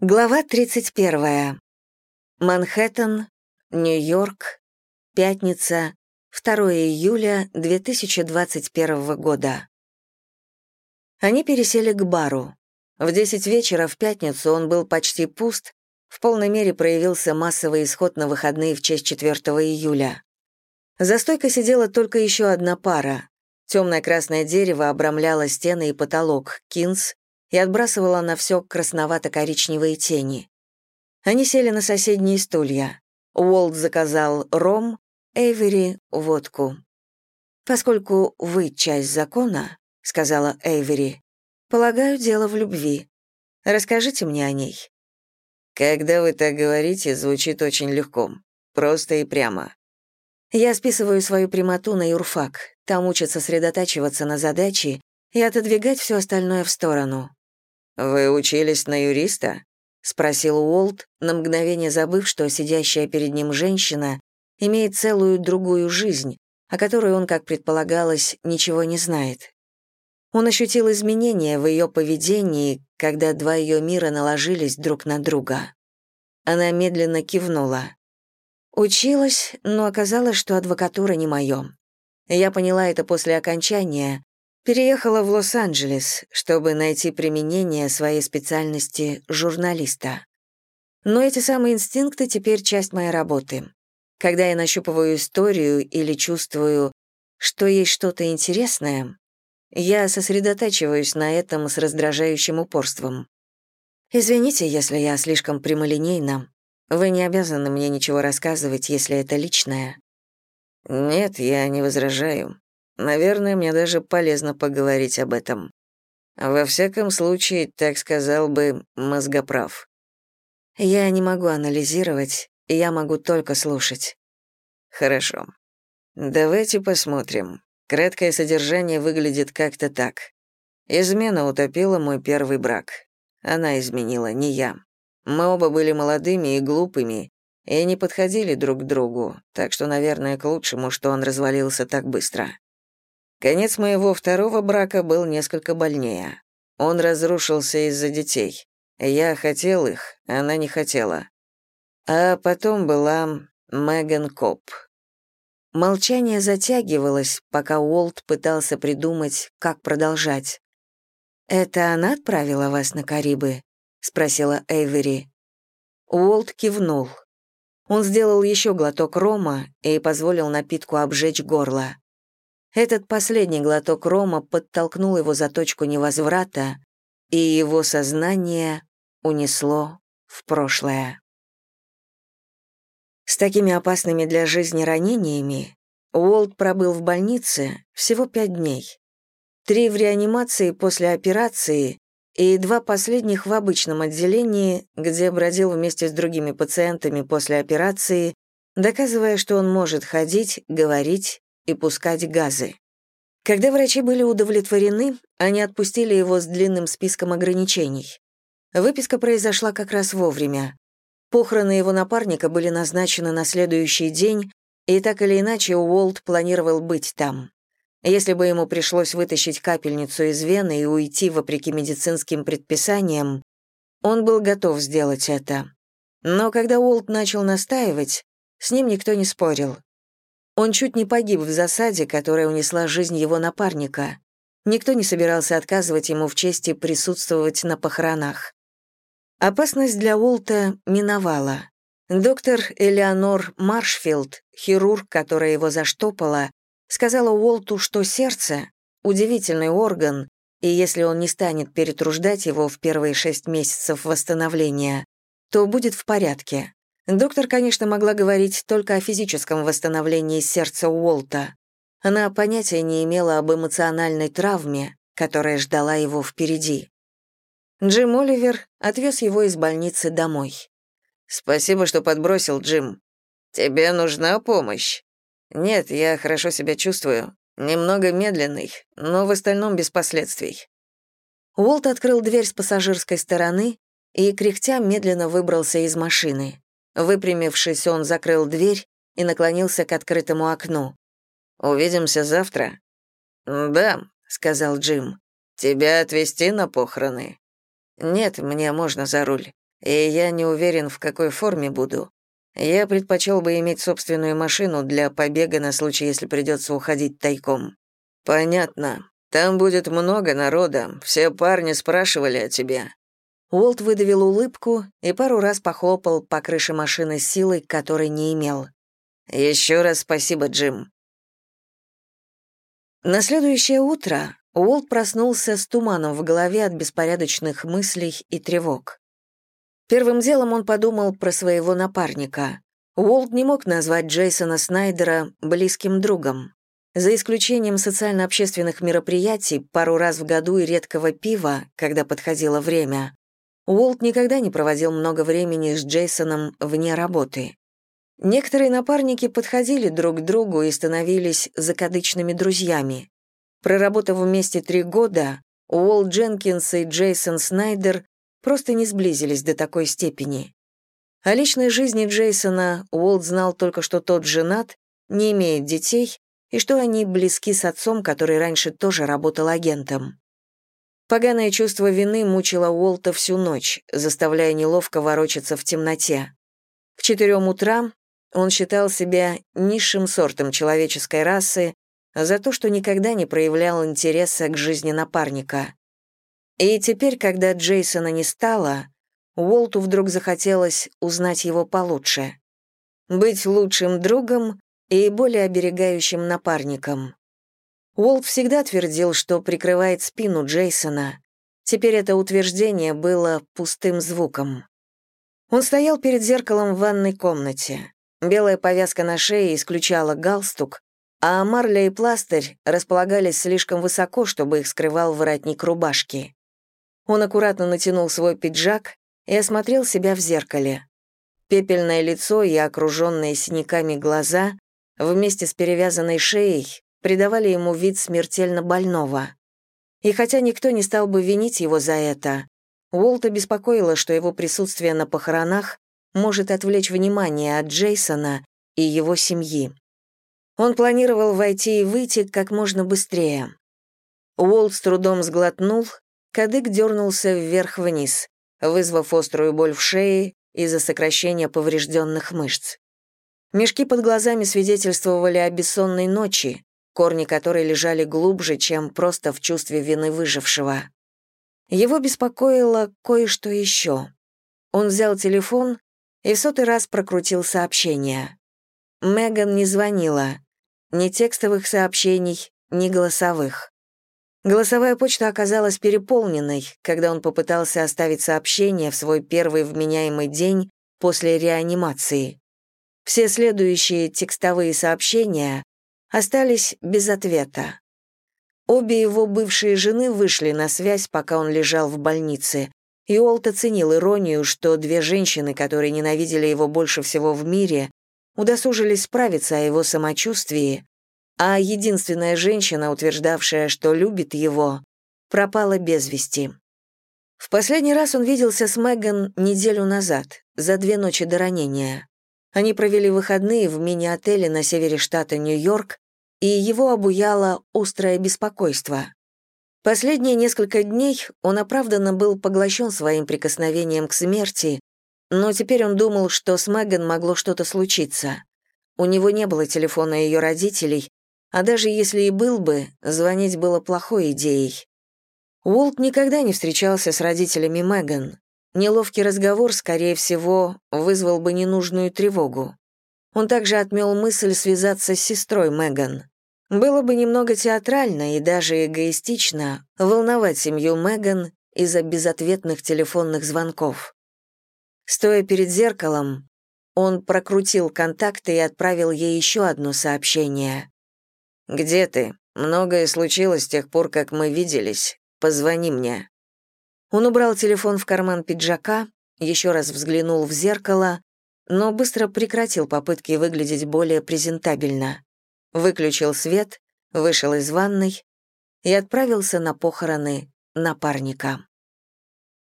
Глава 31. Манхэттен, Нью-Йорк, пятница, 2 июля 2021 года. Они пересели к бару. В 10 вечера в пятницу он был почти пуст, в полной мере проявился массовый исход на выходные в честь 4 июля. За стойкой сидела только еще одна пара. Темное красное дерево обрамляло стены и потолок, Кинс и отбрасывала на все красновато-коричневые тени. Они сели на соседние стулья. Уолт заказал ром, Эйвери — водку. «Поскольку вы часть закона», — сказала Эйвери, — «полагаю, дело в любви. Расскажите мне о ней». «Когда вы так говорите, звучит очень легко. Просто и прямо». Я списываю свою прямоту на юрфак. Там учат сосредотачиваться на задаче и отодвигать все остальное в сторону. «Вы учились на юриста?» — спросил Уолт, на мгновение забыв, что сидящая перед ним женщина имеет целую другую жизнь, о которой он, как предполагалось, ничего не знает. Он ощутил изменения в ее поведении, когда два ее мира наложились друг на друга. Она медленно кивнула. Училась, но оказалось, что адвокатура не моё. Я поняла это после окончания, Переехала в Лос-Анджелес, чтобы найти применение своей специальности журналиста. Но эти самые инстинкты теперь часть моей работы. Когда я нащупываю историю или чувствую, что есть что-то интересное, я сосредотачиваюсь на этом с раздражающим упорством. Извините, если я слишком прямолинейна. Вы не обязаны мне ничего рассказывать, если это личное. Нет, я не возражаю. Наверное, мне даже полезно поговорить об этом. Во всяком случае, так сказал бы мозгоправ. Я не могу анализировать, я могу только слушать. Хорошо. Давайте посмотрим. Краткое содержание выглядит как-то так. Измена утопила мой первый брак. Она изменила, не я. Мы оба были молодыми и глупыми, и не подходили друг к другу, так что, наверное, к лучшему, что он развалился так быстро. Конец моего второго брака был несколько больнее. Он разрушился из-за детей. Я хотел их, она не хотела. А потом была Меган Коп. Молчание затягивалось, пока Уолт пытался придумать, как продолжать. «Это она отправила вас на Карибы?» — спросила Эйвери. Уолт кивнул. Он сделал еще глоток рома и позволил напитку обжечь горло. Этот последний глоток рома подтолкнул его за точку невозврата, и его сознание унесло в прошлое. С такими опасными для жизни ранениями Уолт пробыл в больнице всего пять дней. Три в реанимации после операции и два последних в обычном отделении, где бродил вместе с другими пациентами после операции, доказывая, что он может ходить, говорить и пускать газы. Когда врачи были удовлетворены, они отпустили его с длинным списком ограничений. Выписка произошла как раз вовремя. Похороны его напарника были назначены на следующий день, и так или иначе Уолт планировал быть там. Если бы ему пришлось вытащить капельницу из вены и уйти вопреки медицинским предписаниям, он был готов сделать это. Но когда Уолт начал настаивать, с ним никто не спорил. Он чуть не погиб в засаде, которая унесла жизнь его напарника. Никто не собирался отказывать ему в чести присутствовать на похоронах. Опасность для Уолта миновала. Доктор Элеонор Маршфилд, хирург, которая его заштопала, сказала Уолту, что сердце — удивительный орган, и если он не станет перетруждать его в первые шесть месяцев восстановления, то будет в порядке. Доктор, конечно, могла говорить только о физическом восстановлении сердца Уолта. Она понятия не имела об эмоциональной травме, которая ждала его впереди. Джим Оливер отвез его из больницы домой. «Спасибо, что подбросил, Джим. Тебе нужна помощь?» «Нет, я хорошо себя чувствую. Немного медленный, но в остальном без последствий». Уолт открыл дверь с пассажирской стороны и, кряхтя, медленно выбрался из машины. Выпрямившись, он закрыл дверь и наклонился к открытому окну. «Увидимся завтра?» «Да», — сказал Джим. «Тебя отвезти на похороны?» «Нет, мне можно за руль. и я не уверен, в какой форме буду. Я предпочел бы иметь собственную машину для побега на случай, если придется уходить тайком. Понятно. Там будет много народа. Все парни спрашивали о тебе. Уолт выдавил улыбку и пару раз похлопал по крыше машины силой, которой не имел. Еще раз спасибо, Джим. На следующее утро Уолт проснулся с туманом в голове от беспорядочных мыслей и тревог. Первым делом он подумал про своего напарника. Уолт не мог назвать Джейсона Снайдера близким другом. За исключением социально-общественных мероприятий, пару раз в году и редкого пива, когда подходило время, Уолт никогда не проводил много времени с Джейсоном вне работы. Некоторые напарники подходили друг к другу и становились закадычными друзьями. Проработав вместе три года, Уолт Дженкинс и Джейсон Снайдер просто не сблизились до такой степени. О личной жизни Джейсона Уолт знал только, что тот женат, не имеет детей и что они близки с отцом, который раньше тоже работал агентом. Поганое чувство вины мучило Уолта всю ночь, заставляя неловко ворочаться в темноте. К четырем утра он считал себя низшим сортом человеческой расы за то, что никогда не проявлял интереса к жизни напарника. И теперь, когда Джейсона не стало, Уолту вдруг захотелось узнать его получше. Быть лучшим другом и более оберегающим напарником. Уолт всегда твердил, что прикрывает спину Джейсона. Теперь это утверждение было пустым звуком. Он стоял перед зеркалом в ванной комнате. Белая повязка на шее исключала галстук, а марля и пластырь располагались слишком высоко, чтобы их скрывал воротник рубашки. Он аккуратно натянул свой пиджак и осмотрел себя в зеркале. Пепельное лицо и окруженные синяками глаза вместе с перевязанной шеей придавали ему вид смертельно больного. И хотя никто не стал бы винить его за это, Уолта беспокоило, что его присутствие на похоронах может отвлечь внимание от Джейсона и его семьи. Он планировал войти и выйти как можно быстрее. Уолт с трудом сглотнул, кадык дернулся вверх-вниз, вызвав острую боль в шее из-за сокращения поврежденных мышц. Мешки под глазами свидетельствовали о бессонной ночи, корни которой лежали глубже, чем просто в чувстве вины выжившего. Его беспокоило кое-что еще. Он взял телефон и в сотый раз прокрутил сообщение. Меган не звонила. Ни текстовых сообщений, ни голосовых. Голосовая почта оказалась переполненной, когда он попытался оставить сообщение в свой первый вменяемый день после реанимации. Все следующие текстовые сообщения остались без ответа. Обе его бывшие жены вышли на связь, пока он лежал в больнице, и Уолт оценил иронию, что две женщины, которые ненавидели его больше всего в мире, удосужились справиться о его самочувствии, а единственная женщина, утверждавшая, что любит его, пропала без вести. В последний раз он виделся с Меган неделю назад, за две ночи до ранения. Они провели выходные в мини-отеле на севере штата Нью-Йорк, и его обуяло острое беспокойство. Последние несколько дней он оправданно был поглощен своим прикосновением к смерти, но теперь он думал, что с Меган могло что-то случиться. У него не было телефона ее родителей, а даже если и был бы, звонить было плохой идеей. Уолт никогда не встречался с родителями Меган. Неловкий разговор, скорее всего, вызвал бы ненужную тревогу. Он также отмел мысль связаться с сестрой Меган. Было бы немного театрально и даже эгоистично волновать семью Меган из-за безответных телефонных звонков. Стоя перед зеркалом, он прокрутил контакты и отправил ей еще одно сообщение. «Где ты? Многое случилось с тех пор, как мы виделись. Позвони мне». Он убрал телефон в карман пиджака, еще раз взглянул в зеркало, но быстро прекратил попытки выглядеть более презентабельно выключил свет, вышел из ванной и отправился на похороны напарника.